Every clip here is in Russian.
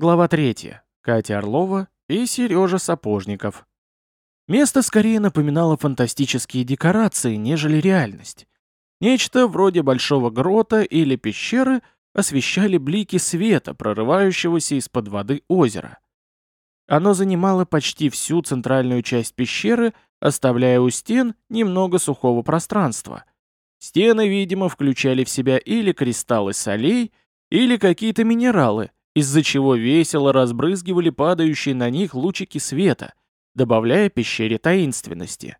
Глава 3. Катя Орлова и Сережа Сапожников. Место скорее напоминало фантастические декорации, нежели реальность. Нечто вроде большого грота или пещеры освещали блики света, прорывающегося из-под воды озера. Оно занимало почти всю центральную часть пещеры, оставляя у стен немного сухого пространства. Стены, видимо, включали в себя или кристаллы солей, или какие-то минералы – из-за чего весело разбрызгивали падающие на них лучики света, добавляя пещере таинственности.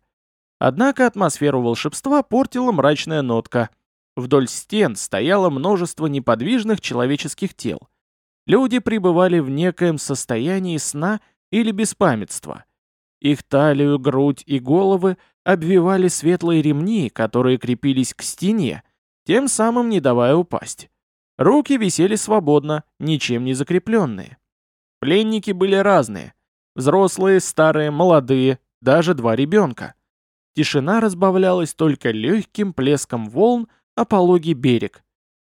Однако атмосферу волшебства портила мрачная нотка. Вдоль стен стояло множество неподвижных человеческих тел. Люди пребывали в некоем состоянии сна или беспамятства. Их талию, грудь и головы обвивали светлые ремни, которые крепились к стене, тем самым не давая упасть. Руки висели свободно, ничем не закрепленные. Пленники были разные. Взрослые, старые, молодые, даже два ребенка. Тишина разбавлялась только легким плеском волн о пологий берег.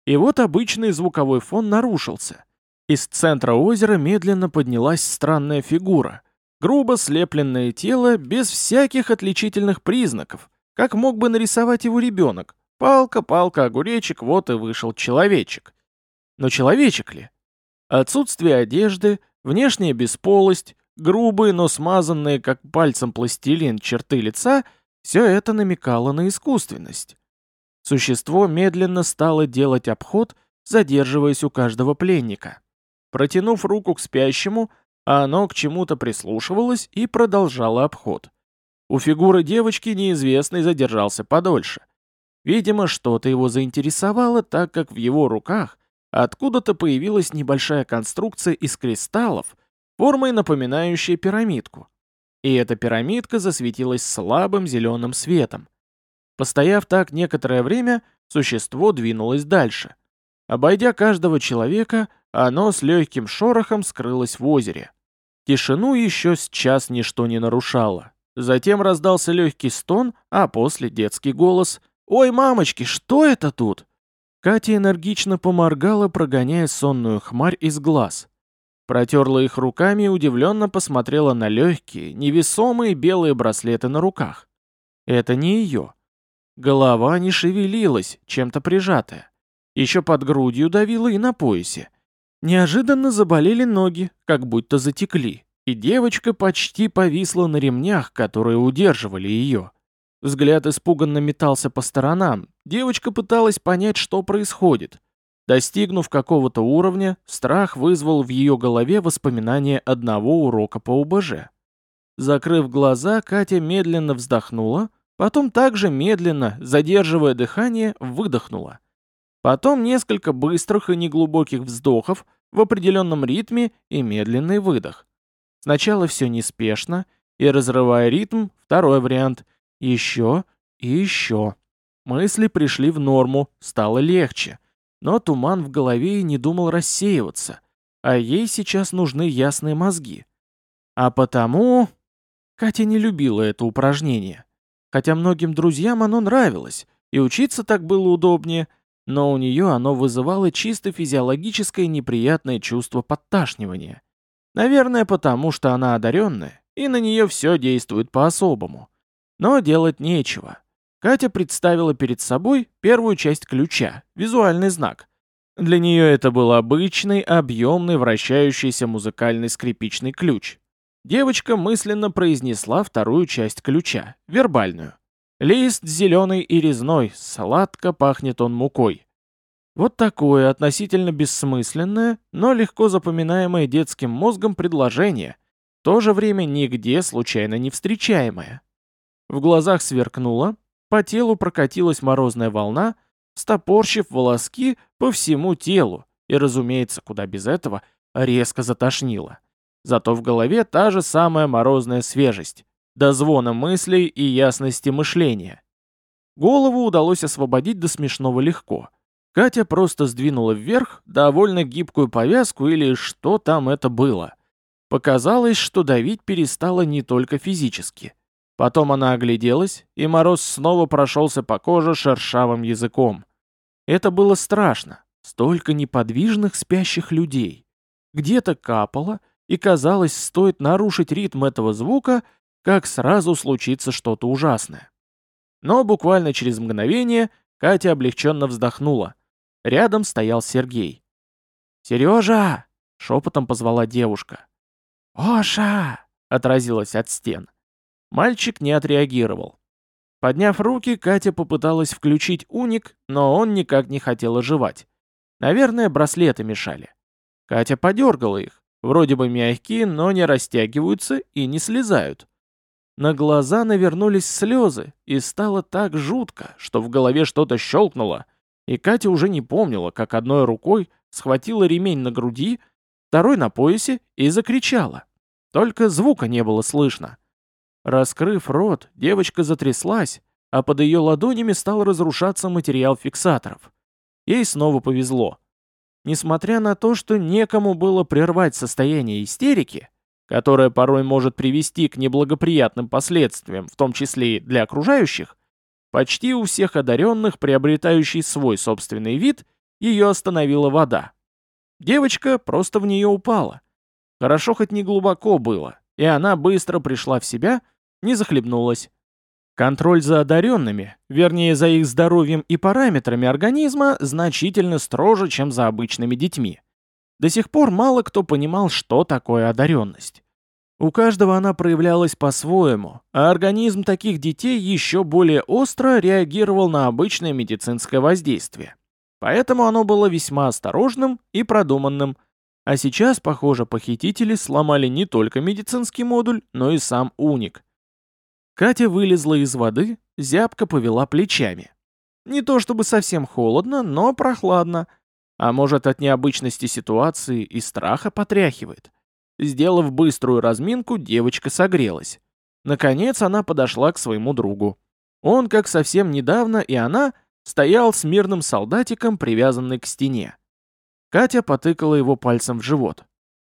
И вот обычный звуковой фон нарушился. Из центра озера медленно поднялась странная фигура. Грубо слепленное тело без всяких отличительных признаков, как мог бы нарисовать его ребенок. Палка, палка, огуречек, вот и вышел человечек. Но человечек ли? Отсутствие одежды, внешняя бесполость, грубые, но смазанные, как пальцем пластилин, черты лица — все это намекало на искусственность. Существо медленно стало делать обход, задерживаясь у каждого пленника. Протянув руку к спящему, оно к чему-то прислушивалось и продолжало обход. У фигуры девочки неизвестный задержался подольше. Видимо, что-то его заинтересовало, так как в его руках Откуда-то появилась небольшая конструкция из кристаллов, формой напоминающая пирамидку. И эта пирамидка засветилась слабым зеленым светом. Постояв так некоторое время, существо двинулось дальше. Обойдя каждого человека, оно с легким шорохом скрылось в озере. Тишину еще с ничто не нарушало. Затем раздался легкий стон, а после детский голос «Ой, мамочки, что это тут?» Катя энергично поморгала, прогоняя сонную хмарь из глаз. Протерла их руками и удивленно посмотрела на легкие, невесомые белые браслеты на руках. Это не ее. Голова не шевелилась, чем-то прижатая. Еще под грудью давила и на поясе. Неожиданно заболели ноги, как будто затекли, и девочка почти повисла на ремнях, которые удерживали ее. Взгляд испуганно метался по сторонам. Девочка пыталась понять, что происходит. Достигнув какого-то уровня, страх вызвал в ее голове воспоминания одного урока по УБЖ. Закрыв глаза, Катя медленно вздохнула, потом также медленно, задерживая дыхание, выдохнула. Потом несколько быстрых и неглубоких вздохов в определенном ритме и медленный выдох. Сначала все неспешно, и разрывая ритм, второй вариант, еще и еще. Мысли пришли в норму, стало легче. Но туман в голове и не думал рассеиваться. А ей сейчас нужны ясные мозги. А потому... Катя не любила это упражнение. Хотя многим друзьям оно нравилось, и учиться так было удобнее, но у нее оно вызывало чисто физиологическое неприятное чувство подташнивания. Наверное, потому что она одаренная, и на нее все действует по-особому. Но делать нечего. Катя представила перед собой первую часть ключа, визуальный знак. Для нее это был обычный, объемный, вращающийся музыкальный скрипичный ключ. Девочка мысленно произнесла вторую часть ключа, вербальную. Лист зеленый и резной, сладко пахнет он мукой. Вот такое относительно бессмысленное, но легко запоминаемое детским мозгом предложение, в то же время нигде случайно не встречаемое. В глазах сверкнуло, по телу прокатилась морозная волна, стопорщив волоски по всему телу, и, разумеется, куда без этого, резко затошнило. Зато в голове та же самая морозная свежесть, до звона мыслей и ясности мышления. Голову удалось освободить до смешного легко. Катя просто сдвинула вверх довольно гибкую повязку или что там это было. Показалось, что давить перестала не только физически – Потом она огляделась, и мороз снова прошелся по коже шершавым языком. Это было страшно. Столько неподвижных спящих людей. где-то капало, и казалось, стоит нарушить ритм этого звука, как сразу случится что-то ужасное. Но буквально через мгновение Катя облегченно вздохнула. Рядом стоял Сергей. «Сережа!» — шепотом позвала девушка. «Оша!» — отразилась от стен. Мальчик не отреагировал. Подняв руки, Катя попыталась включить уник, но он никак не хотел оживать. Наверное, браслеты мешали. Катя подергала их. Вроде бы мягкие, но не растягиваются и не слезают. На глаза навернулись слезы, и стало так жутко, что в голове что-то щелкнуло, и Катя уже не помнила, как одной рукой схватила ремень на груди, второй на поясе и закричала. Только звука не было слышно. Раскрыв рот, девочка затряслась, а под ее ладонями стал разрушаться материал фиксаторов. Ей снова повезло. Несмотря на то, что некому было прервать состояние истерики, которое порой может привести к неблагоприятным последствиям, в том числе и для окружающих, почти у всех одаренных, приобретающий свой собственный вид, ее остановила вода. Девочка просто в нее упала. Хорошо хоть не глубоко было, и она быстро пришла в себя, не захлебнулась. Контроль за одаренными, вернее за их здоровьем и параметрами организма, значительно строже, чем за обычными детьми. До сих пор мало кто понимал, что такое одаренность. У каждого она проявлялась по-своему, а организм таких детей еще более остро реагировал на обычное медицинское воздействие. Поэтому оно было весьма осторожным и продуманным. А сейчас, похоже, похитители сломали не только медицинский модуль, но и сам уник – Катя вылезла из воды, зябко повела плечами. Не то чтобы совсем холодно, но прохладно. А может от необычности ситуации и страха потряхивает. Сделав быструю разминку, девочка согрелась. Наконец она подошла к своему другу. Он, как совсем недавно, и она, стоял с мирным солдатиком, привязанный к стене. Катя потыкала его пальцем в живот.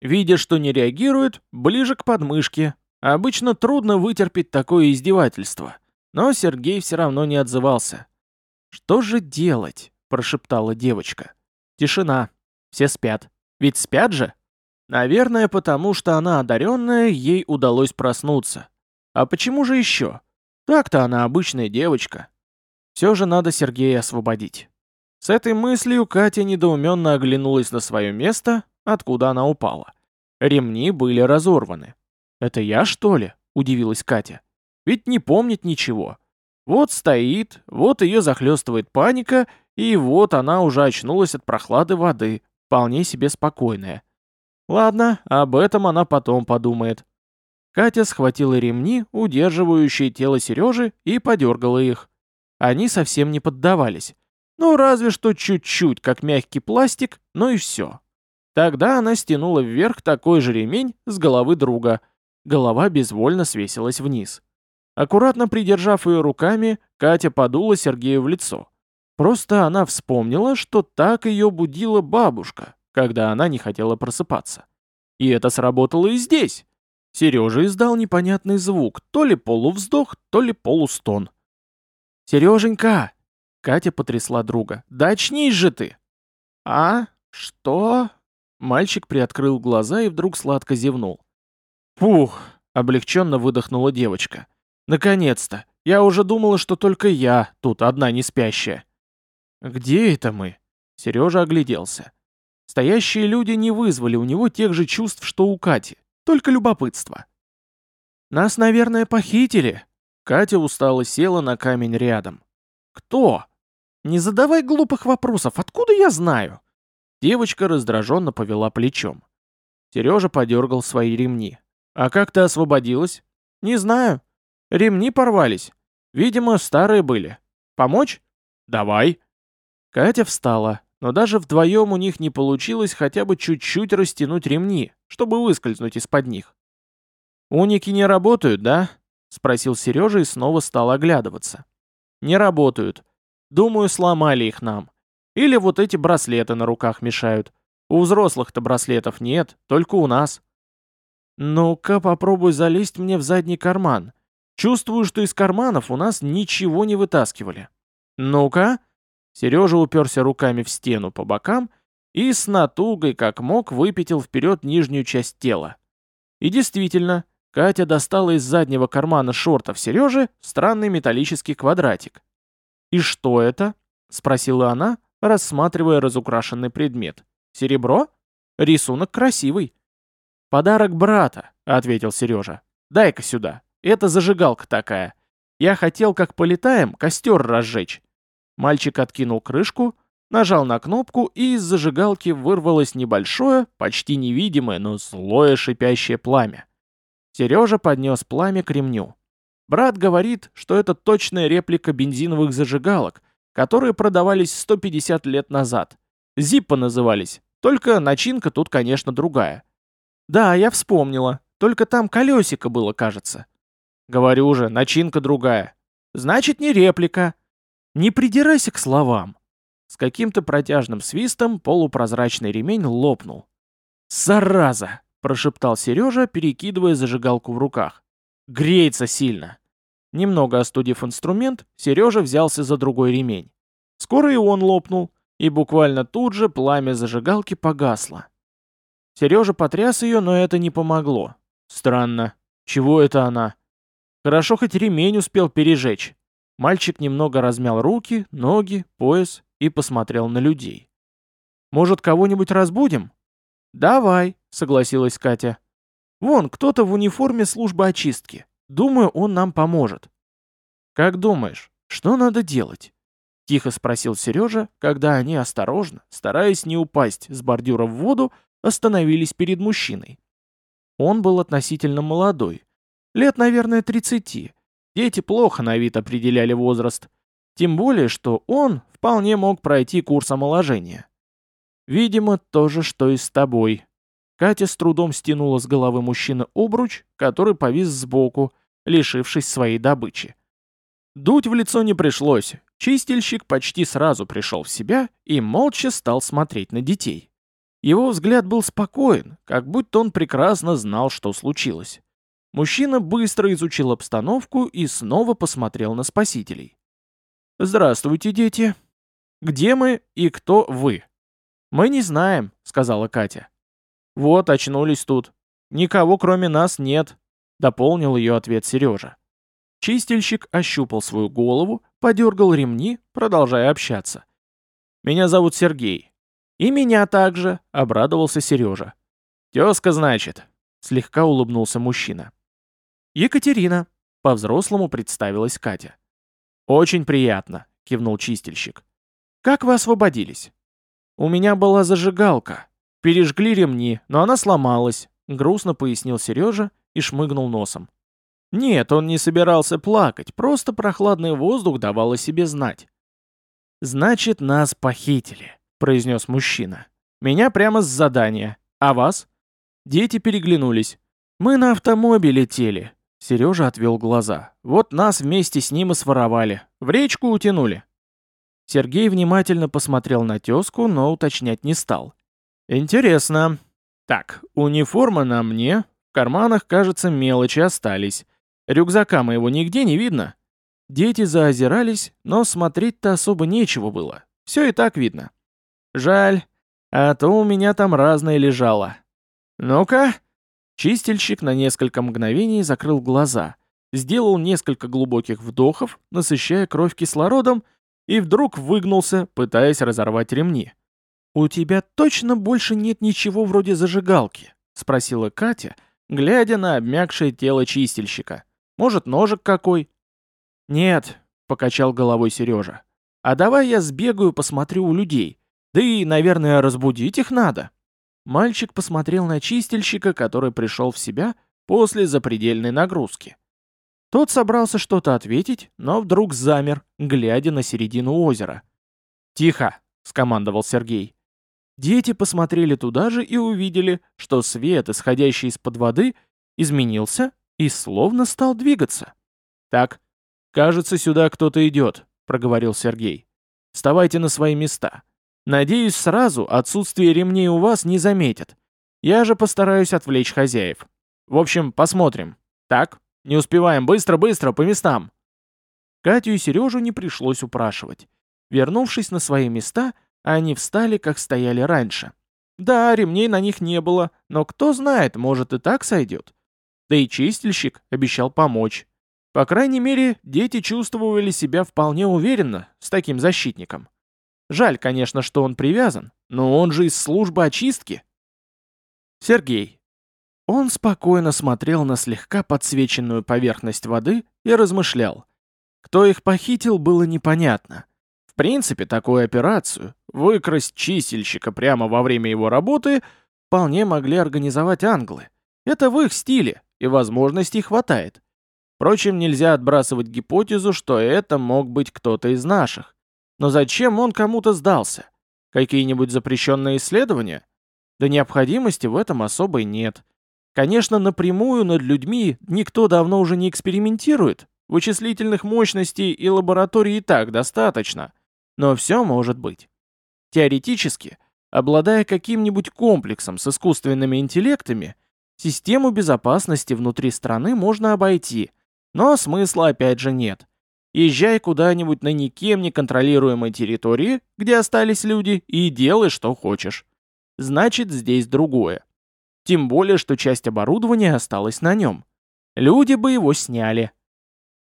Видя, что не реагирует, ближе к подмышке, Обычно трудно вытерпеть такое издевательство, но Сергей все равно не отзывался. «Что же делать?» – прошептала девочка. «Тишина. Все спят. Ведь спят же?» Наверное, потому что она одаренная, ей удалось проснуться. А почему же еще? Так-то она обычная девочка. Все же надо Сергея освободить. С этой мыслью Катя недоуменно оглянулась на свое место, откуда она упала. Ремни были разорваны. «Это я, что ли?» – удивилась Катя. «Ведь не помнит ничего. Вот стоит, вот ее захлестывает паника, и вот она уже очнулась от прохлады воды, вполне себе спокойная. Ладно, об этом она потом подумает». Катя схватила ремни, удерживающие тело Сережи, и подергала их. Они совсем не поддавались. Ну, разве что чуть-чуть, как мягкий пластик, ну и все. Тогда она стянула вверх такой же ремень с головы друга – Голова безвольно свесилась вниз. Аккуратно придержав ее руками, Катя подула Сергею в лицо. Просто она вспомнила, что так ее будила бабушка, когда она не хотела просыпаться. И это сработало и здесь. Сережа издал непонятный звук, то ли полувздох, то ли полустон. «Сереженька!» Катя потрясла друга. «Да очнись же ты!» «А? Что?» Мальчик приоткрыл глаза и вдруг сладко зевнул. «Пух!» — облегченно выдохнула девочка. «Наконец-то! Я уже думала, что только я тут одна не спящая». «Где это мы?» — Сережа огляделся. Стоящие люди не вызвали у него тех же чувств, что у Кати, только любопытство. «Нас, наверное, похитили». Катя устало села на камень рядом. «Кто?» «Не задавай глупых вопросов, откуда я знаю?» Девочка раздраженно повела плечом. Сережа подергал свои ремни. «А как ты освободилась?» «Не знаю. Ремни порвались. Видимо, старые были. Помочь?» «Давай». Катя встала, но даже вдвоем у них не получилось хотя бы чуть-чуть растянуть ремни, чтобы выскользнуть из-под них. «Уники не работают, да?» — спросил Сережа и снова стал оглядываться. «Не работают. Думаю, сломали их нам. Или вот эти браслеты на руках мешают. У взрослых-то браслетов нет, только у нас». «Ну-ка, попробуй залезть мне в задний карман. Чувствую, что из карманов у нас ничего не вытаскивали. Ну-ка». Сережа уперся руками в стену по бокам и с натугой, как мог, выпятил вперед нижнюю часть тела. И действительно, Катя достала из заднего кармана шортов Сережи странный металлический квадратик. «И что это?» — спросила она, рассматривая разукрашенный предмет. «Серебро? Рисунок красивый». «Подарок брата», — ответил Сережа. «Дай-ка сюда. Это зажигалка такая. Я хотел, как полетаем, костер разжечь». Мальчик откинул крышку, нажал на кнопку, и из зажигалки вырвалось небольшое, почти невидимое, но злое шипящее пламя. Сережа поднес пламя к ремню. Брат говорит, что это точная реплика бензиновых зажигалок, которые продавались 150 лет назад. Зиппо назывались, только начинка тут, конечно, другая. Да, я вспомнила, только там колесико было, кажется. Говорю же, начинка другая. Значит, не реплика. Не придирайся к словам. С каким-то протяжным свистом полупрозрачный ремень лопнул. «Зараза!» – прошептал Сережа, перекидывая зажигалку в руках. «Греется сильно!» Немного остудив инструмент, Сережа взялся за другой ремень. Скоро и он лопнул, и буквально тут же пламя зажигалки погасло. Сережа потряс ее, но это не помогло. Странно. Чего это она? Хорошо хоть ремень успел пережечь. Мальчик немного размял руки, ноги, пояс и посмотрел на людей. «Может, кого-нибудь разбудим?» «Давай», — согласилась Катя. «Вон, кто-то в униформе службы очистки. Думаю, он нам поможет». «Как думаешь, что надо делать?» — тихо спросил Сережа, когда они осторожно, стараясь не упасть с бордюра в воду, остановились перед мужчиной. Он был относительно молодой, лет, наверное, 30. Дети плохо на вид определяли возраст. Тем более, что он вполне мог пройти курс омоложения. Видимо, то же, что и с тобой. Катя с трудом стянула с головы мужчины обруч, который повис сбоку, лишившись своей добычи. Дуть в лицо не пришлось. Чистильщик почти сразу пришел в себя и молча стал смотреть на детей. Его взгляд был спокоен, как будто он прекрасно знал, что случилось. Мужчина быстро изучил обстановку и снова посмотрел на спасителей. «Здравствуйте, дети. Где мы и кто вы?» «Мы не знаем», — сказала Катя. «Вот, очнулись тут. Никого кроме нас нет», — дополнил ее ответ Сережа. Чистильщик ощупал свою голову, подергал ремни, продолжая общаться. «Меня зовут Сергей». «И меня также», — обрадовался Сережа. «Тезка, значит», — слегка улыбнулся мужчина. «Екатерина», — по-взрослому представилась Катя. «Очень приятно», — кивнул чистильщик. «Как вы освободились?» «У меня была зажигалка. Пережгли ремни, но она сломалась», — грустно пояснил Сережа и шмыгнул носом. Нет, он не собирался плакать, просто прохладный воздух давал о себе знать. «Значит, нас похитили», — произнес мужчина. «Меня прямо с задания. А вас?» Дети переглянулись. «Мы на автомобиле летели. Сережа отвел глаза. «Вот нас вместе с ним и своровали. В речку утянули». Сергей внимательно посмотрел на тезку, но уточнять не стал. «Интересно. Так, униформа на мне. В карманах, кажется, мелочи остались. Рюкзака моего нигде не видно». Дети заозирались, но смотреть-то особо нечего было. Все и так видно. Жаль, а то у меня там разное лежало. Ну-ка, Чистильщик на несколько мгновений закрыл глаза, сделал несколько глубоких вдохов, насыщая кровь кислородом, и вдруг выгнулся, пытаясь разорвать ремни. «У тебя точно больше нет ничего вроде зажигалки?» — спросила Катя, глядя на обмякшее тело чистильщика. «Может, ножик какой?» «Нет», — покачал головой Сережа. «А давай я сбегаю, посмотрю у людей. Да и, наверное, разбудить их надо». Мальчик посмотрел на чистильщика, который пришел в себя после запредельной нагрузки. Тот собрался что-то ответить, но вдруг замер, глядя на середину озера. «Тихо!» — скомандовал Сергей. Дети посмотрели туда же и увидели, что свет, исходящий из-под воды, изменился и словно стал двигаться. «Так, кажется, сюда кто-то идет», — проговорил Сергей. «Вставайте на свои места. Надеюсь, сразу отсутствие ремней у вас не заметят. Я же постараюсь отвлечь хозяев. В общем, посмотрим. Так, не успеваем, быстро-быстро, по местам. Катю и Сережу не пришлось упрашивать. Вернувшись на свои места, они встали, как стояли раньше. Да, ремней на них не было, но кто знает, может и так сойдет. Да и чистильщик обещал помочь. По крайней мере, дети чувствовали себя вполне уверенно с таким защитником. Жаль, конечно, что он привязан, но он же из службы очистки. Сергей. Он спокойно смотрел на слегка подсвеченную поверхность воды и размышлял. Кто их похитил, было непонятно. В принципе, такую операцию, выкрасть чистильщика прямо во время его работы, вполне могли организовать англы. Это в их стиле, и возможностей хватает. Впрочем, нельзя отбрасывать гипотезу, что это мог быть кто-то из наших. Но зачем он кому-то сдался? Какие-нибудь запрещенные исследования? Да необходимости в этом особой нет. Конечно, напрямую над людьми никто давно уже не экспериментирует. Вычислительных мощностей и лабораторий и так достаточно. Но все может быть. Теоретически, обладая каким-нибудь комплексом с искусственными интеллектами, систему безопасности внутри страны можно обойти, но смысла опять же нет. Езжай куда-нибудь на никем не контролируемой территории, где остались люди, и делай, что хочешь. Значит, здесь другое. Тем более, что часть оборудования осталась на нем. Люди бы его сняли.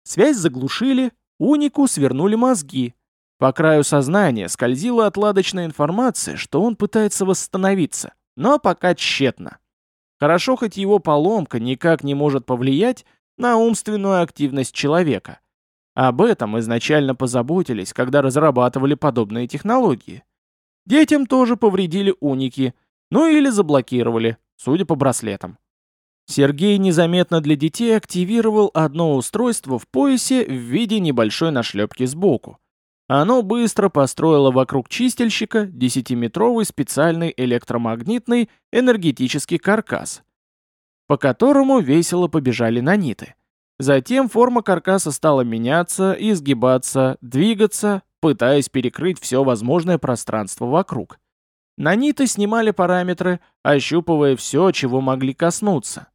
Связь заглушили, унику свернули мозги, по краю сознания скользила отладочная информация, что он пытается восстановиться, но пока тщетно. Хорошо, хоть его поломка никак не может повлиять на умственную активность человека. Об этом изначально позаботились, когда разрабатывали подобные технологии. Детям тоже повредили уники, ну или заблокировали, судя по браслетам. Сергей незаметно для детей активировал одно устройство в поясе в виде небольшой нашлепки сбоку. Оно быстро построило вокруг чистильщика 10-метровый специальный электромагнитный энергетический каркас, по которому весело побежали наниты. Затем форма каркаса стала меняться, изгибаться, двигаться, пытаясь перекрыть все возможное пространство вокруг. Наниты снимали параметры, ощупывая все, чего могли коснуться.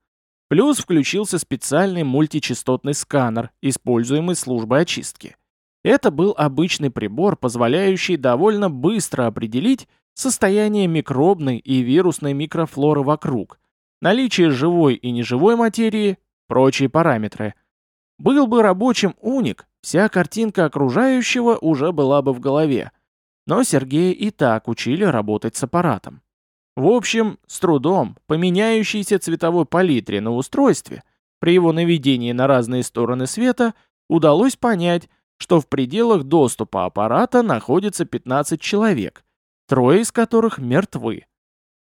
Плюс включился специальный мультичастотный сканер, используемый службой очистки. Это был обычный прибор, позволяющий довольно быстро определить состояние микробной и вирусной микрофлоры вокруг, наличие живой и неживой материи, прочие параметры. Был бы рабочим уник, вся картинка окружающего уже была бы в голове. Но Сергея и так учили работать с аппаратом. В общем, с трудом, по меняющейся цветовой палитре на устройстве, при его наведении на разные стороны света, удалось понять, что в пределах доступа аппарата находится 15 человек, трое из которых мертвы.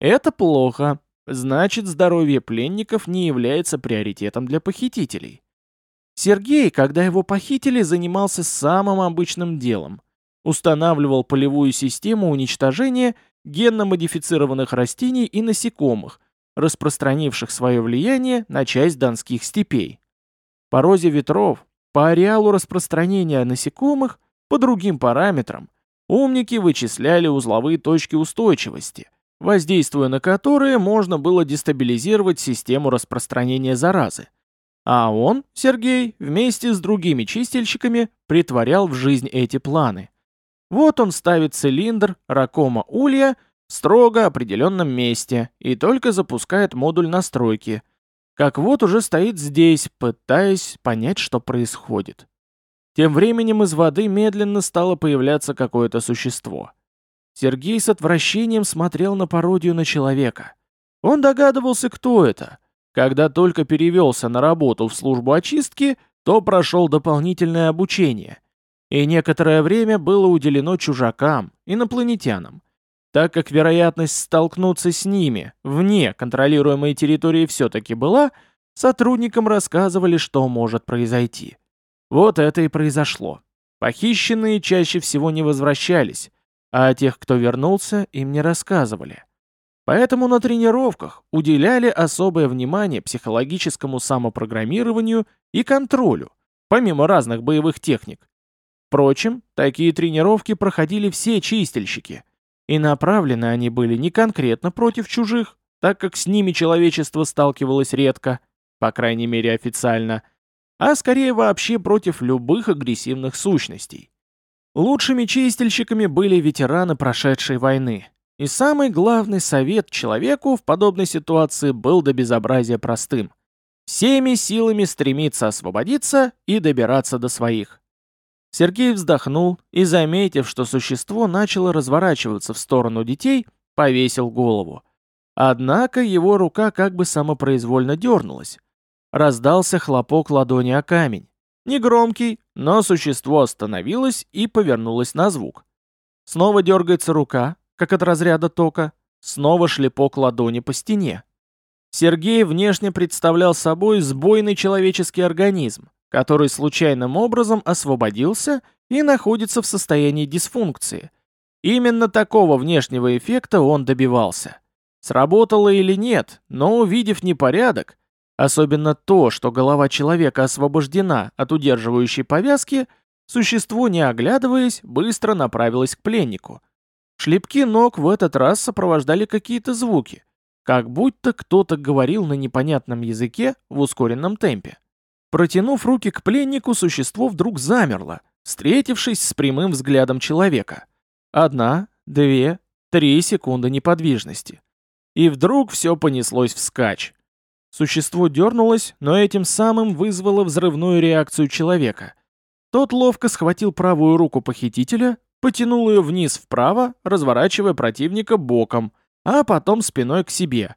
Это плохо, значит здоровье пленников не является приоритетом для похитителей. Сергей, когда его похитили, занимался самым обычным делом. Устанавливал полевую систему уничтожения генно-модифицированных растений и насекомых, распространивших свое влияние на часть донских степей. По розе ветров по ареалу распространения насекомых, по другим параметрам, умники вычисляли узловые точки устойчивости, воздействуя на которые можно было дестабилизировать систему распространения заразы. А он, Сергей, вместе с другими чистильщиками притворял в жизнь эти планы. Вот он ставит цилиндр ракома улья в строго определенном месте и только запускает модуль настройки – как вот уже стоит здесь, пытаясь понять, что происходит. Тем временем из воды медленно стало появляться какое-то существо. Сергей с отвращением смотрел на пародию на человека. Он догадывался, кто это. Когда только перевелся на работу в службу очистки, то прошел дополнительное обучение. И некоторое время было уделено чужакам, инопланетянам, так как вероятность столкнуться с ними вне контролируемой территории все-таки была, сотрудникам рассказывали, что может произойти. Вот это и произошло. Похищенные чаще всего не возвращались, а о тех, кто вернулся, им не рассказывали. Поэтому на тренировках уделяли особое внимание психологическому самопрограммированию и контролю, помимо разных боевых техник. Впрочем, такие тренировки проходили все чистильщики – и направлены они были не конкретно против чужих, так как с ними человечество сталкивалось редко, по крайней мере официально, а скорее вообще против любых агрессивных сущностей. Лучшими чистильщиками были ветераны прошедшей войны. И самый главный совет человеку в подобной ситуации был до безобразия простым. Всеми силами стремиться освободиться и добираться до своих. Сергей вздохнул и, заметив, что существо начало разворачиваться в сторону детей, повесил голову. Однако его рука как бы самопроизвольно дернулась. Раздался хлопок ладони о камень. Негромкий, но существо остановилось и повернулось на звук. Снова дергается рука, как от разряда тока, снова шлепок ладони по стене. Сергей внешне представлял собой сбойный человеческий организм, который случайным образом освободился и находится в состоянии дисфункции. Именно такого внешнего эффекта он добивался. Сработало или нет, но увидев непорядок, Особенно то, что голова человека освобождена от удерживающей повязки, существо, не оглядываясь, быстро направилось к пленнику. Шлепки ног в этот раз сопровождали какие-то звуки, как будто кто-то говорил на непонятном языке в ускоренном темпе. Протянув руки к пленнику, существо вдруг замерло, встретившись с прямым взглядом человека. Одна, две, три секунды неподвижности. И вдруг все понеслось вскачь. Существо дернулось, но этим самым вызвало взрывную реакцию человека. Тот ловко схватил правую руку похитителя, потянул ее вниз вправо, разворачивая противника боком, а потом спиной к себе,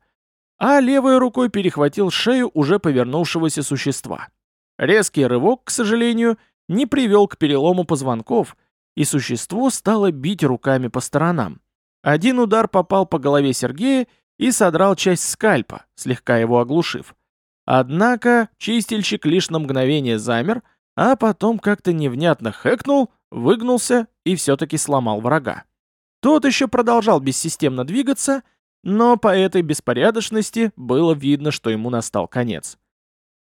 а левой рукой перехватил шею уже повернувшегося существа. Резкий рывок, к сожалению, не привел к перелому позвонков, и существо стало бить руками по сторонам. Один удар попал по голове Сергея и содрал часть скальпа, слегка его оглушив. Однако чистильщик лишь на мгновение замер, а потом как-то невнятно хэкнул, выгнулся и все-таки сломал врага. Тот еще продолжал бессистемно двигаться, но по этой беспорядочности было видно, что ему настал конец.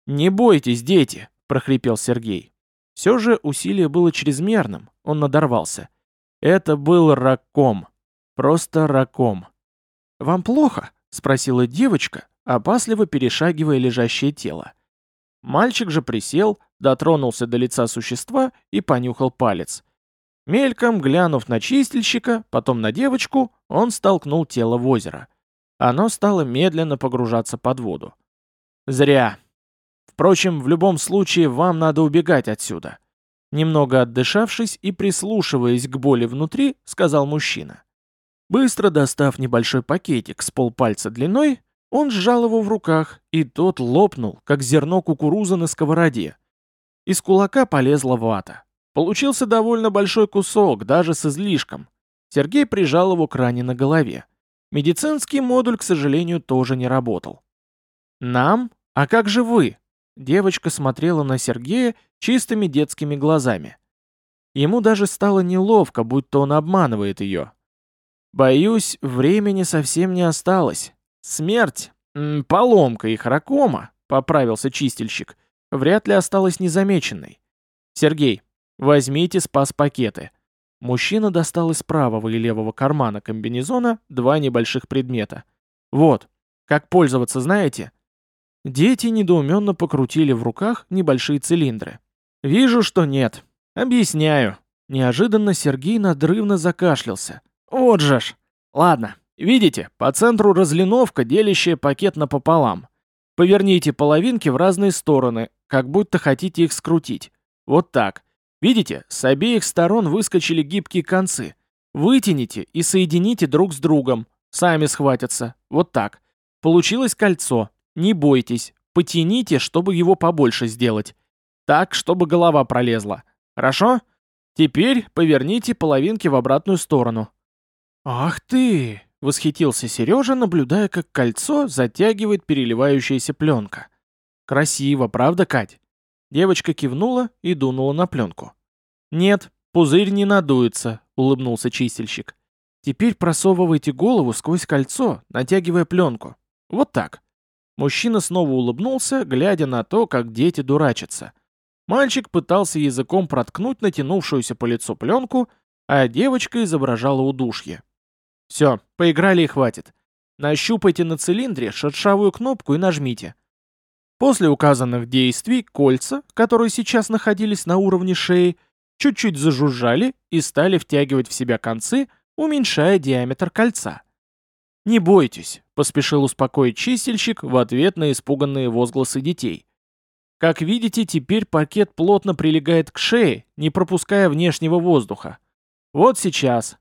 «Не бойтесь, дети!» — прохрипел Сергей. Все же усилие было чрезмерным, он надорвался. Это был раком. Просто раком. «Вам плохо?» — спросила девочка, опасливо перешагивая лежащее тело. Мальчик же присел, дотронулся до лица существа и понюхал палец. Мельком глянув на чистильщика, потом на девочку, он столкнул тело в озеро. Оно стало медленно погружаться под воду. «Зря. Впрочем, в любом случае вам надо убегать отсюда». Немного отдышавшись и прислушиваясь к боли внутри, сказал мужчина. Быстро достав небольшой пакетик с полпальца длиной, он сжал его в руках, и тот лопнул, как зерно кукурузы на сковороде. Из кулака полезла вата. Получился довольно большой кусок, даже с излишком. Сергей прижал его к ране на голове. Медицинский модуль, к сожалению, тоже не работал. «Нам? А как же вы?» Девочка смотрела на Сергея чистыми детскими глазами. Ему даже стало неловко, будто он обманывает ее. Боюсь, времени совсем не осталось. Смерть, поломка и ракома, поправился чистильщик, вряд ли осталась незамеченной. Сергей, возьмите спас-пакеты. Мужчина достал из правого и левого кармана комбинезона два небольших предмета. Вот, как пользоваться знаете? Дети недоуменно покрутили в руках небольшие цилиндры. «Вижу, что нет. Объясняю». Неожиданно Сергей надрывно закашлялся. Вот же ж. Ладно, видите, по центру разлиновка, делящая пакет напополам. Поверните половинки в разные стороны, как будто хотите их скрутить. Вот так. Видите, с обеих сторон выскочили гибкие концы. Вытяните и соедините друг с другом. Сами схватятся. Вот так. Получилось кольцо. Не бойтесь. Потяните, чтобы его побольше сделать. Так, чтобы голова пролезла. Хорошо? Теперь поверните половинки в обратную сторону. «Ах ты!» — восхитился Сережа, наблюдая, как кольцо затягивает переливающаяся пленка. «Красиво, правда, Кать?» Девочка кивнула и дунула на пленку. «Нет, пузырь не надуется», — улыбнулся чистильщик. «Теперь просовывайте голову сквозь кольцо, натягивая пленку. Вот так». Мужчина снова улыбнулся, глядя на то, как дети дурачатся. Мальчик пытался языком проткнуть натянувшуюся по лицу пленку, а девочка изображала удушье. Все, поиграли и хватит. Нащупайте на цилиндре шершавую кнопку и нажмите. После указанных действий кольца, которые сейчас находились на уровне шеи, чуть-чуть зажужжали и стали втягивать в себя концы, уменьшая диаметр кольца. «Не бойтесь», — поспешил успокоить чистильщик в ответ на испуганные возгласы детей. «Как видите, теперь пакет плотно прилегает к шее, не пропуская внешнего воздуха. Вот сейчас.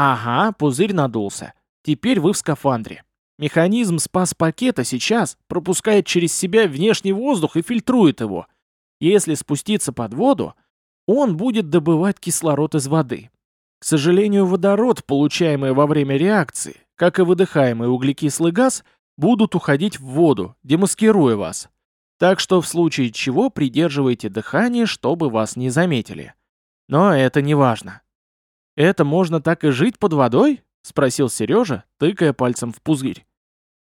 Ага, пузырь надулся. Теперь вы в скафандре. Механизм спас-пакета сейчас пропускает через себя внешний воздух и фильтрует его. Если спуститься под воду, он будет добывать кислород из воды. К сожалению, водород, получаемый во время реакции, как и выдыхаемый углекислый газ, будут уходить в воду, демаскируя вас. Так что в случае чего придерживайте дыхание, чтобы вас не заметили. Но это не важно. Это можно так и жить под водой? Спросил Сережа, тыкая пальцем в пузырь.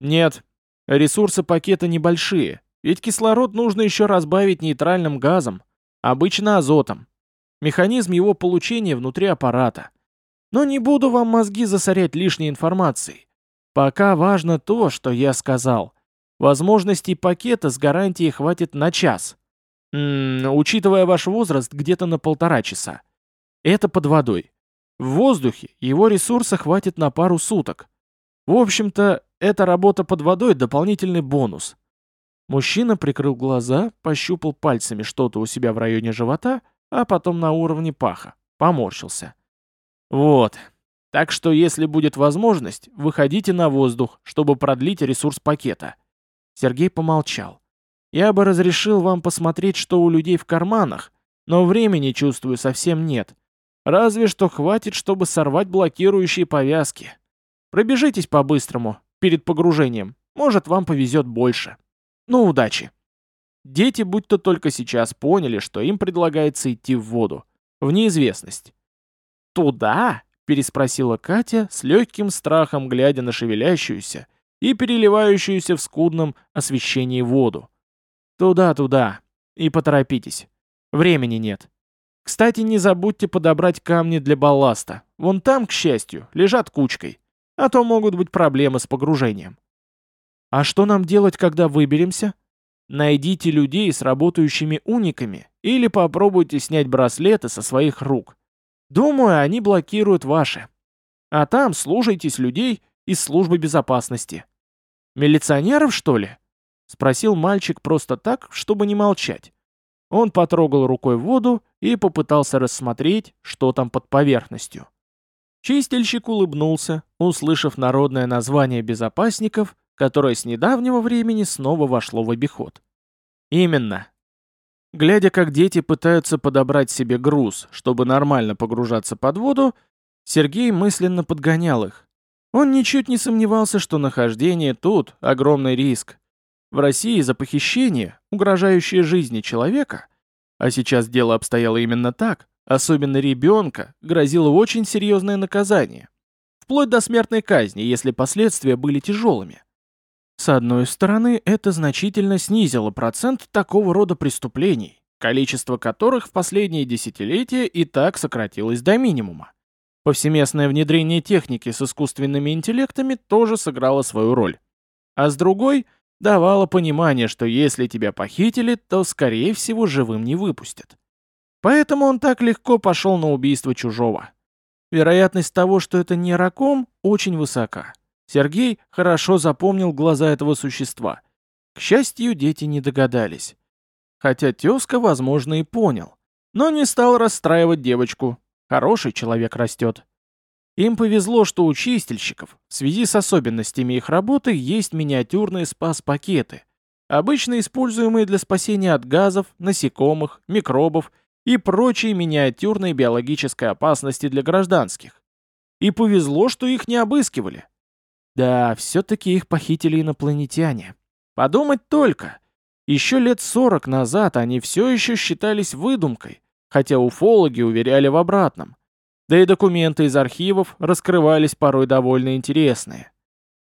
Нет, ресурсы пакета небольшие, ведь кислород нужно еще разбавить нейтральным газом, обычно азотом. Механизм его получения внутри аппарата. Но не буду вам мозги засорять лишней информацией. Пока важно то, что я сказал. Возможностей пакета с гарантией хватит на час. М -м, учитывая ваш возраст, где-то на полтора часа. Это под водой. В воздухе его ресурса хватит на пару суток. В общем-то, эта работа под водой дополнительный бонус. Мужчина прикрыл глаза, пощупал пальцами что-то у себя в районе живота, а потом на уровне паха. Поморщился. Вот. Так что, если будет возможность, выходите на воздух, чтобы продлить ресурс пакета. Сергей помолчал. Я бы разрешил вам посмотреть, что у людей в карманах, но времени, чувствую, совсем нет. Разве что хватит, чтобы сорвать блокирующие повязки. Пробежитесь по-быстрому, перед погружением. Может, вам повезет больше. Ну, удачи. Дети будто только сейчас поняли, что им предлагается идти в воду. В неизвестность. «Туда?» — переспросила Катя с легким страхом, глядя на шевелящуюся и переливающуюся в скудном освещении воду. «Туда, туда. И поторопитесь. Времени нет. Кстати, не забудьте подобрать камни для балласта. Вон там, к счастью, лежат кучкой. А то могут быть проблемы с погружением. А что нам делать, когда выберемся? Найдите людей с работающими униками или попробуйте снять браслеты со своих рук. Думаю, они блокируют ваши. А там слушайтесь людей из службы безопасности. Милиционеров, что ли? Спросил мальчик просто так, чтобы не молчать. Он потрогал рукой воду и попытался рассмотреть, что там под поверхностью. Чистильщик улыбнулся, услышав народное название безопасников которое с недавнего времени снова вошло в обиход. Именно. Глядя, как дети пытаются подобрать себе груз, чтобы нормально погружаться под воду, Сергей мысленно подгонял их. Он ничуть не сомневался, что нахождение тут – огромный риск. В России за похищение, угрожающее жизни человека, а сейчас дело обстояло именно так, особенно ребенка, грозило очень серьезное наказание. Вплоть до смертной казни, если последствия были тяжелыми. С одной стороны, это значительно снизило процент такого рода преступлений, количество которых в последние десятилетия и так сократилось до минимума. Повсеместное внедрение техники с искусственными интеллектами тоже сыграло свою роль. А с другой, давало понимание, что если тебя похитили, то, скорее всего, живым не выпустят. Поэтому он так легко пошел на убийство чужого. Вероятность того, что это не раком, очень высока. Сергей хорошо запомнил глаза этого существа. К счастью, дети не догадались. Хотя тезка, возможно, и понял. Но не стал расстраивать девочку. Хороший человек растет. Им повезло, что у чистильщиков, в связи с особенностями их работы, есть миниатюрные спас-пакеты, обычно используемые для спасения от газов, насекомых, микробов и прочей миниатюрной биологической опасности для гражданских. И повезло, что их не обыскивали. Да, все-таки их похитили инопланетяне. Подумать только. Еще лет сорок назад они все еще считались выдумкой, хотя уфологи уверяли в обратном. Да и документы из архивов раскрывались порой довольно интересные.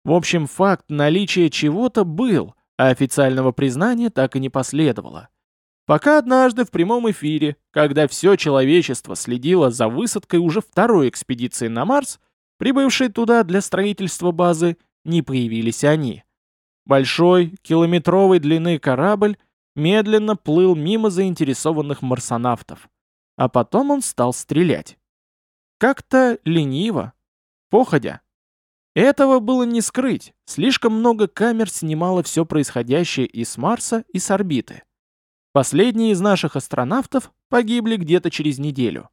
В общем, факт наличия чего-то был, а официального признания так и не последовало. Пока однажды в прямом эфире, когда все человечество следило за высадкой уже второй экспедиции на Марс, Прибывшие туда для строительства базы, не появились они. Большой, километровой длины корабль медленно плыл мимо заинтересованных марсонавтов. а потом он стал стрелять. Как-то лениво, походя. Этого было не скрыть, слишком много камер снимало все происходящее и с Марса, и с орбиты. Последние из наших астронавтов погибли где-то через неделю.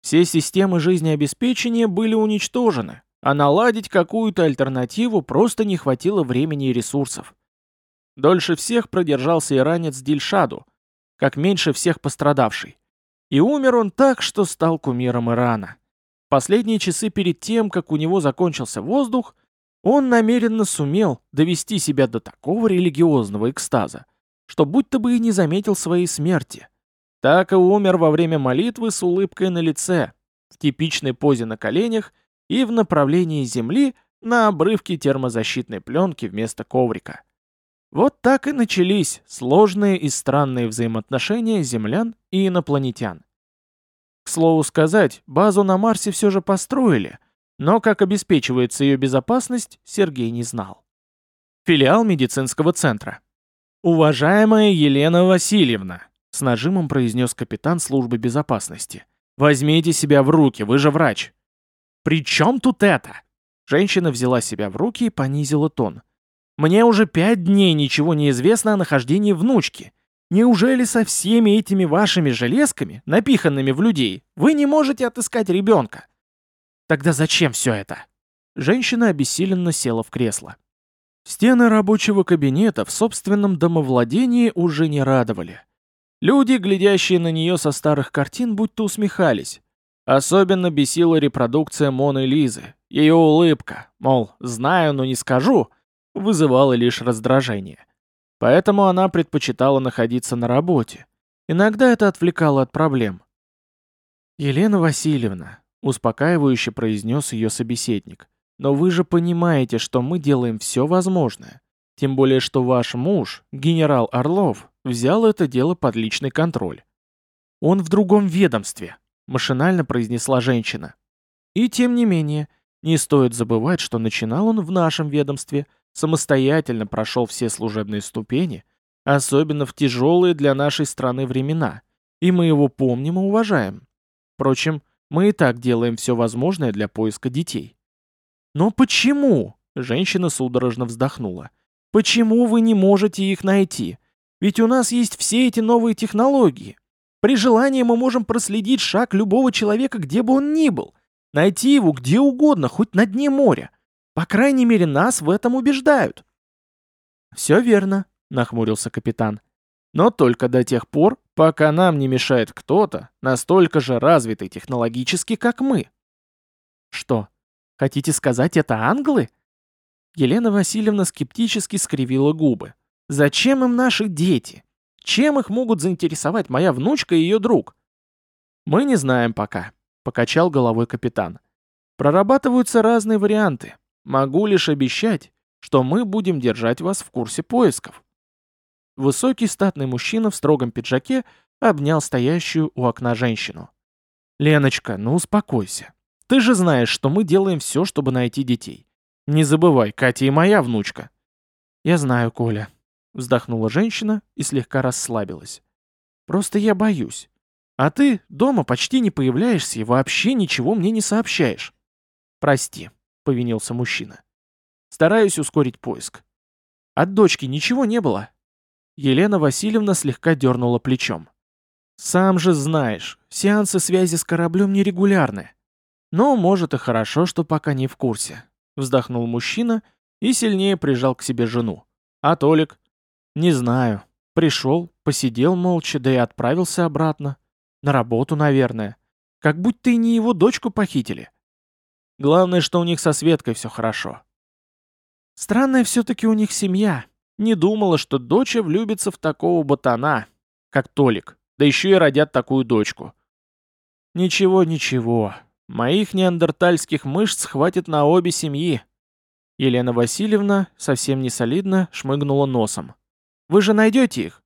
Все системы жизнеобеспечения были уничтожены, а наладить какую-то альтернативу просто не хватило времени и ресурсов. Дольше всех продержался иранец Дильшаду, как меньше всех пострадавший. И умер он так, что стал кумиром Ирана. Последние часы перед тем, как у него закончился воздух, он намеренно сумел довести себя до такого религиозного экстаза, что будто бы и не заметил своей смерти. Так и умер во время молитвы с улыбкой на лице, в типичной позе на коленях и в направлении земли на обрывке термозащитной пленки вместо коврика. Вот так и начались сложные и странные взаимоотношения землян и инопланетян. К слову сказать, базу на Марсе все же построили, но как обеспечивается ее безопасность, Сергей не знал. Филиал медицинского центра. «Уважаемая Елена Васильевна», — с нажимом произнес капитан службы безопасности, «возьмите себя в руки, вы же врач». «При чем тут это?» Женщина взяла себя в руки и понизила тон. Мне уже пять дней ничего не известно о нахождении внучки. Неужели со всеми этими вашими железками, напиханными в людей, вы не можете отыскать ребенка? Тогда зачем все это? Женщина обессиленно села в кресло. Стены рабочего кабинета в собственном домовладении уже не радовали. Люди, глядящие на нее со старых картин, будто усмехались. Особенно бесила репродукция Моны Лизы. Ее улыбка, мол, знаю, но не скажу — вызывало лишь раздражение. Поэтому она предпочитала находиться на работе. Иногда это отвлекало от проблем. «Елена Васильевна», — успокаивающе произнес ее собеседник, «но вы же понимаете, что мы делаем все возможное. Тем более, что ваш муж, генерал Орлов, взял это дело под личный контроль. Он в другом ведомстве», — машинально произнесла женщина. «И тем не менее, не стоит забывать, что начинал он в нашем ведомстве — самостоятельно прошел все служебные ступени, особенно в тяжелые для нашей страны времена, и мы его помним и уважаем. Впрочем, мы и так делаем все возможное для поиска детей. Но почему? Женщина судорожно вздохнула. Почему вы не можете их найти? Ведь у нас есть все эти новые технологии. При желании мы можем проследить шаг любого человека, где бы он ни был. Найти его где угодно, хоть на дне моря. По крайней мере, нас в этом убеждают. Все верно, нахмурился капитан. Но только до тех пор, пока нам не мешает кто-то, настолько же развитый технологически, как мы. Что, хотите сказать, это англы? Елена Васильевна скептически скривила губы. Зачем им наши дети? Чем их могут заинтересовать моя внучка и ее друг? Мы не знаем пока, покачал головой капитан. Прорабатываются разные варианты. Могу лишь обещать, что мы будем держать вас в курсе поисков». Высокий статный мужчина в строгом пиджаке обнял стоящую у окна женщину. «Леночка, ну успокойся. Ты же знаешь, что мы делаем все, чтобы найти детей. Не забывай, Катя и моя внучка». «Я знаю, Коля», — вздохнула женщина и слегка расслабилась. «Просто я боюсь. А ты дома почти не появляешься и вообще ничего мне не сообщаешь. Прости». — повинился мужчина. «Стараюсь ускорить поиск. От дочки ничего не было?» Елена Васильевна слегка дернула плечом. «Сам же знаешь, сеансы связи с кораблем нерегулярны. Но, может, и хорошо, что пока не в курсе», — вздохнул мужчина и сильнее прижал к себе жену. «А Толик?» «Не знаю. Пришел, посидел молча, да и отправился обратно. На работу, наверное. Как будто и не его дочку похитили». Главное, что у них со Светкой все хорошо. Странная все-таки у них семья. Не думала, что дочь влюбится в такого ботана, как Толик, да еще и родят такую дочку. Ничего, ничего. Моих неандертальских мышц хватит на обе семьи. Елена Васильевна совсем не солидно шмыгнула носом. Вы же найдете их?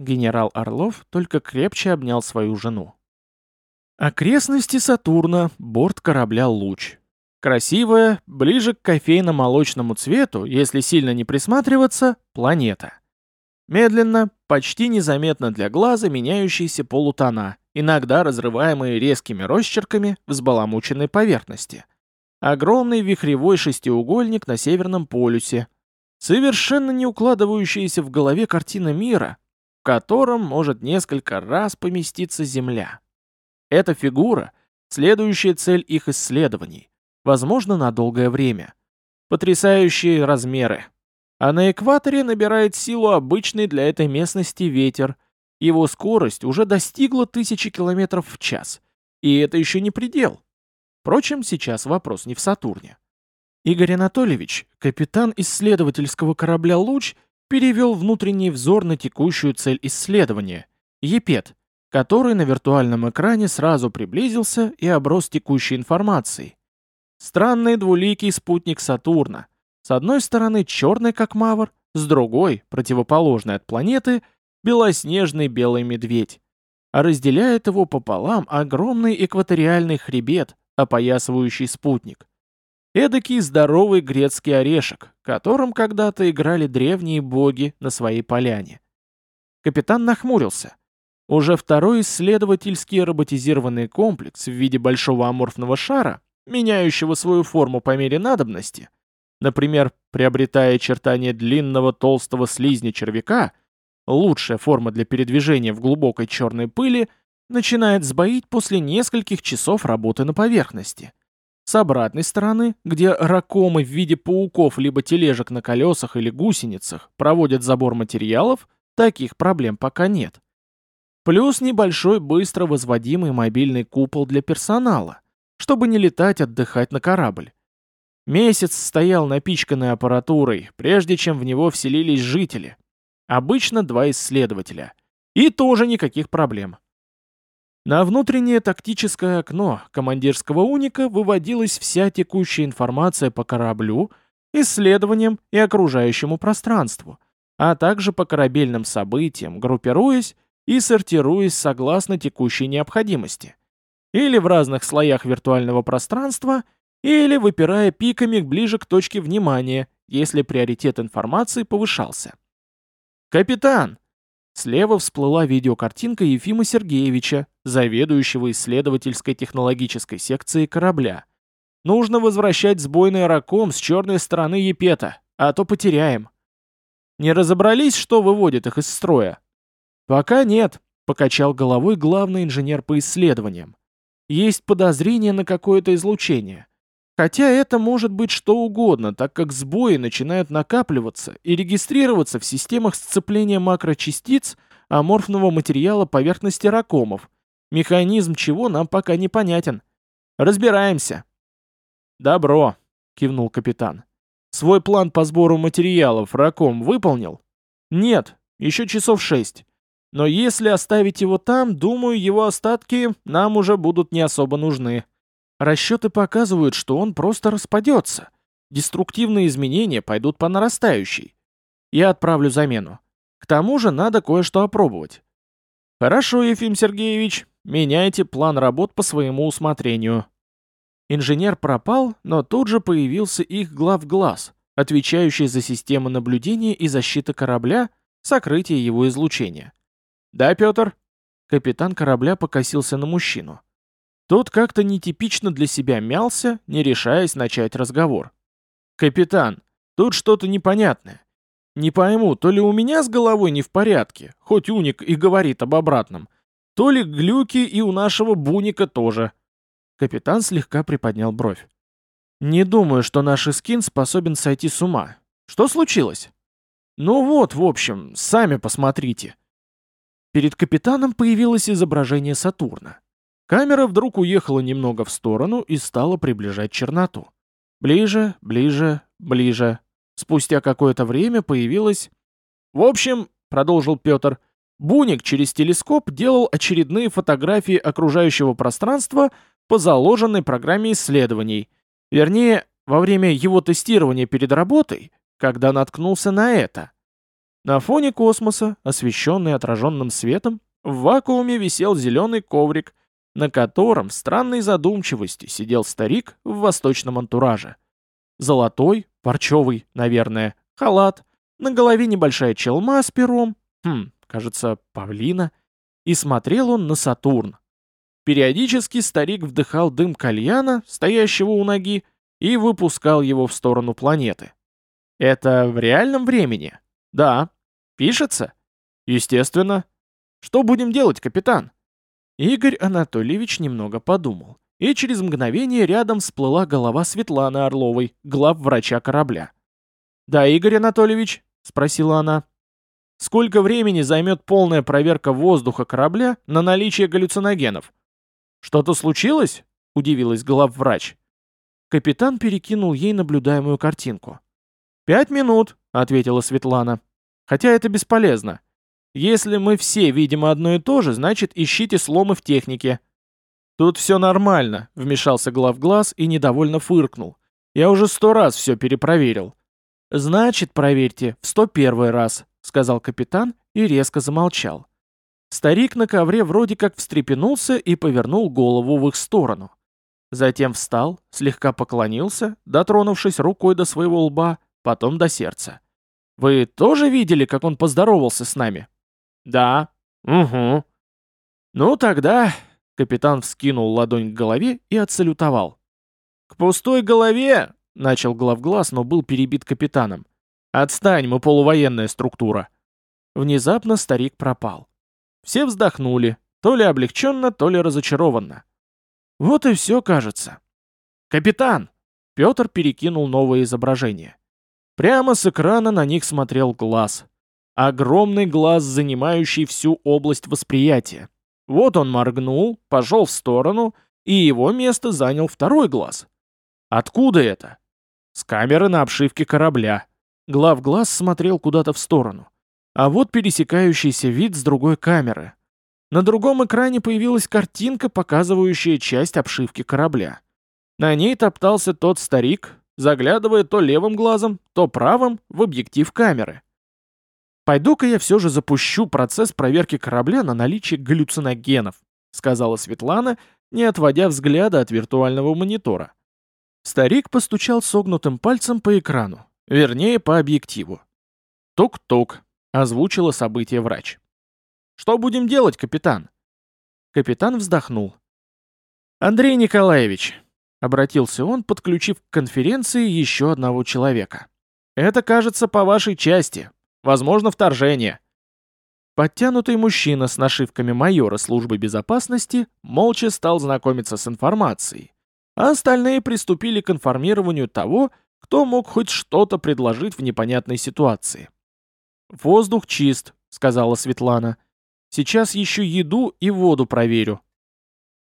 Генерал Орлов только крепче обнял свою жену. Окрестности Сатурна, борт корабля «Луч». Красивая, ближе к кофейно-молочному цвету, если сильно не присматриваться, планета. Медленно, почти незаметно для глаза меняющиеся полутона иногда разрываемые резкими росчерками взбаламученной поверхности. Огромный вихревой шестиугольник на Северном полюсе. Совершенно не укладывающаяся в голове картина мира, в котором может несколько раз поместиться Земля. Эта фигура — следующая цель их исследований, возможно, на долгое время. Потрясающие размеры. А на экваторе набирает силу обычный для этой местности ветер. Его скорость уже достигла тысячи километров в час. И это еще не предел. Впрочем, сейчас вопрос не в Сатурне. Игорь Анатольевич, капитан исследовательского корабля «Луч», перевел внутренний взор на текущую цель исследования – ЕПЕТ, который на виртуальном экране сразу приблизился и оброс текущей информацией. Странный двуликий спутник Сатурна. С одной стороны черный как мавр, с другой, противоположный от планеты, белоснежный белый медведь. А разделяет его пополам огромный экваториальный хребет, опоясывающий спутник. Эдакий здоровый грецкий орешек, которым когда-то играли древние боги на своей поляне. Капитан нахмурился. Уже второй исследовательский роботизированный комплекс в виде большого аморфного шара, меняющего свою форму по мере надобности, например, приобретая очертания длинного толстого слизня червяка, лучшая форма для передвижения в глубокой черной пыли, начинает сбоить после нескольких часов работы на поверхности. С обратной стороны, где ракомы в виде пауков либо тележек на колесах или гусеницах проводят забор материалов, таких проблем пока нет. Плюс небольшой быстро возводимый мобильный купол для персонала, чтобы не летать отдыхать на корабль. Месяц стоял напичканной аппаратурой, прежде чем в него вселились жители. Обычно два исследователя. И тоже никаких проблем. На внутреннее тактическое окно командирского уника выводилась вся текущая информация по кораблю, исследованиям и окружающему пространству, а также по корабельным событиям, группируясь и сортируясь согласно текущей необходимости. Или в разных слоях виртуального пространства, или выпирая пиками ближе к точке внимания, если приоритет информации повышался. «Капитан!» Слева всплыла видеокартинка Ефима Сергеевича, заведующего исследовательской технологической секции корабля. «Нужно возвращать сбойный раком с черной стороны Епета, а то потеряем». «Не разобрались, что выводит их из строя?» «Пока нет», — покачал головой главный инженер по исследованиям. «Есть подозрение на какое-то излучение. Хотя это может быть что угодно, так как сбои начинают накапливаться и регистрироваться в системах сцепления макрочастиц аморфного материала поверхности ракомов, механизм чего нам пока непонятен. Разбираемся». «Добро», — кивнул капитан. «Свой план по сбору материалов раком выполнил?» «Нет, еще часов шесть. Но если оставить его там, думаю, его остатки нам уже будут не особо нужны. Расчеты показывают, что он просто распадется. Деструктивные изменения пойдут по нарастающей. Я отправлю замену. К тому же надо кое-что опробовать. Хорошо, Ефим Сергеевич, меняйте план работ по своему усмотрению. Инженер пропал, но тут же появился их глав-глаз, отвечающий за систему наблюдения и защиты корабля, сокрытие его излучения. «Да, Петр?» Капитан корабля покосился на мужчину. Тот как-то нетипично для себя мялся, не решаясь начать разговор. «Капитан, тут что-то непонятное. Не пойму, то ли у меня с головой не в порядке, хоть уник и говорит об обратном, то ли глюки и у нашего буника тоже». Капитан слегка приподнял бровь. «Не думаю, что наш скин способен сойти с ума. Что случилось?» «Ну вот, в общем, сами посмотрите». Перед капитаном появилось изображение Сатурна. Камера вдруг уехала немного в сторону и стала приближать черноту. Ближе, ближе, ближе. Спустя какое-то время появилась... «В общем», — продолжил Петр, — Буник через телескоп делал очередные фотографии окружающего пространства по заложенной программе исследований. Вернее, во время его тестирования перед работой, когда наткнулся на это. На фоне космоса, освещенный отраженным светом, в вакууме висел зеленый коврик, на котором в странной задумчивости сидел старик в восточном антураже. Золотой, парчевый, наверное, халат, на голове небольшая челма с пером, хм, кажется, павлина, и смотрел он на Сатурн, Периодически старик вдыхал дым кальяна, стоящего у ноги, и выпускал его в сторону планеты. Это в реальном времени? Да. Пишется? Естественно. Что будем делать, капитан? Игорь Анатольевич немного подумал, и через мгновение рядом всплыла голова Светланы Орловой, глав врача корабля. «Да, Игорь Анатольевич?» — спросила она. «Сколько времени займет полная проверка воздуха корабля на наличие галлюциногенов?» «Что-то случилось?» — удивилась главврач. Капитан перекинул ей наблюдаемую картинку. «Пять минут», — ответила Светлана. «Хотя это бесполезно. Если мы все видим одно и то же, значит, ищите сломы в технике». «Тут все нормально», — вмешался главглаз и недовольно фыркнул. «Я уже сто раз все перепроверил». «Значит, проверьте в сто первый раз», — сказал капитан и резко замолчал. Старик на ковре вроде как встрепенулся и повернул голову в их сторону. Затем встал, слегка поклонился, дотронувшись рукой до своего лба, потом до сердца. «Вы тоже видели, как он поздоровался с нами?» «Да». «Угу». «Ну тогда...» — капитан вскинул ладонь к голове и отсалютовал. «К пустой голове!» — начал главглаз, но был перебит капитаном. «Отстань, мы полувоенная структура». Внезапно старик пропал. Все вздохнули, то ли облегченно, то ли разочарованно. Вот и все, кажется. «Капитан!» Петр перекинул новое изображение. Прямо с экрана на них смотрел глаз. Огромный глаз, занимающий всю область восприятия. Вот он моргнул, пошел в сторону, и его место занял второй глаз. Откуда это? С камеры на обшивке корабля. Глав глаз смотрел куда-то в сторону. А вот пересекающийся вид с другой камеры. На другом экране появилась картинка, показывающая часть обшивки корабля. На ней топтался тот старик, заглядывая то левым глазом, то правым в объектив камеры. «Пойду-ка я все же запущу процесс проверки корабля на наличие галлюциногенов», сказала Светлана, не отводя взгляда от виртуального монитора. Старик постучал согнутым пальцем по экрану, вернее, по объективу. «Тук-тук», — озвучила событие врач. «Что будем делать, капитан?» Капитан вздохнул. «Андрей Николаевич, Обратился он, подключив к конференции еще одного человека. «Это, кажется, по вашей части. Возможно, вторжение». Подтянутый мужчина с нашивками майора службы безопасности молча стал знакомиться с информацией, а остальные приступили к информированию того, кто мог хоть что-то предложить в непонятной ситуации. «Воздух чист», — сказала Светлана. «Сейчас еще еду и воду проверю.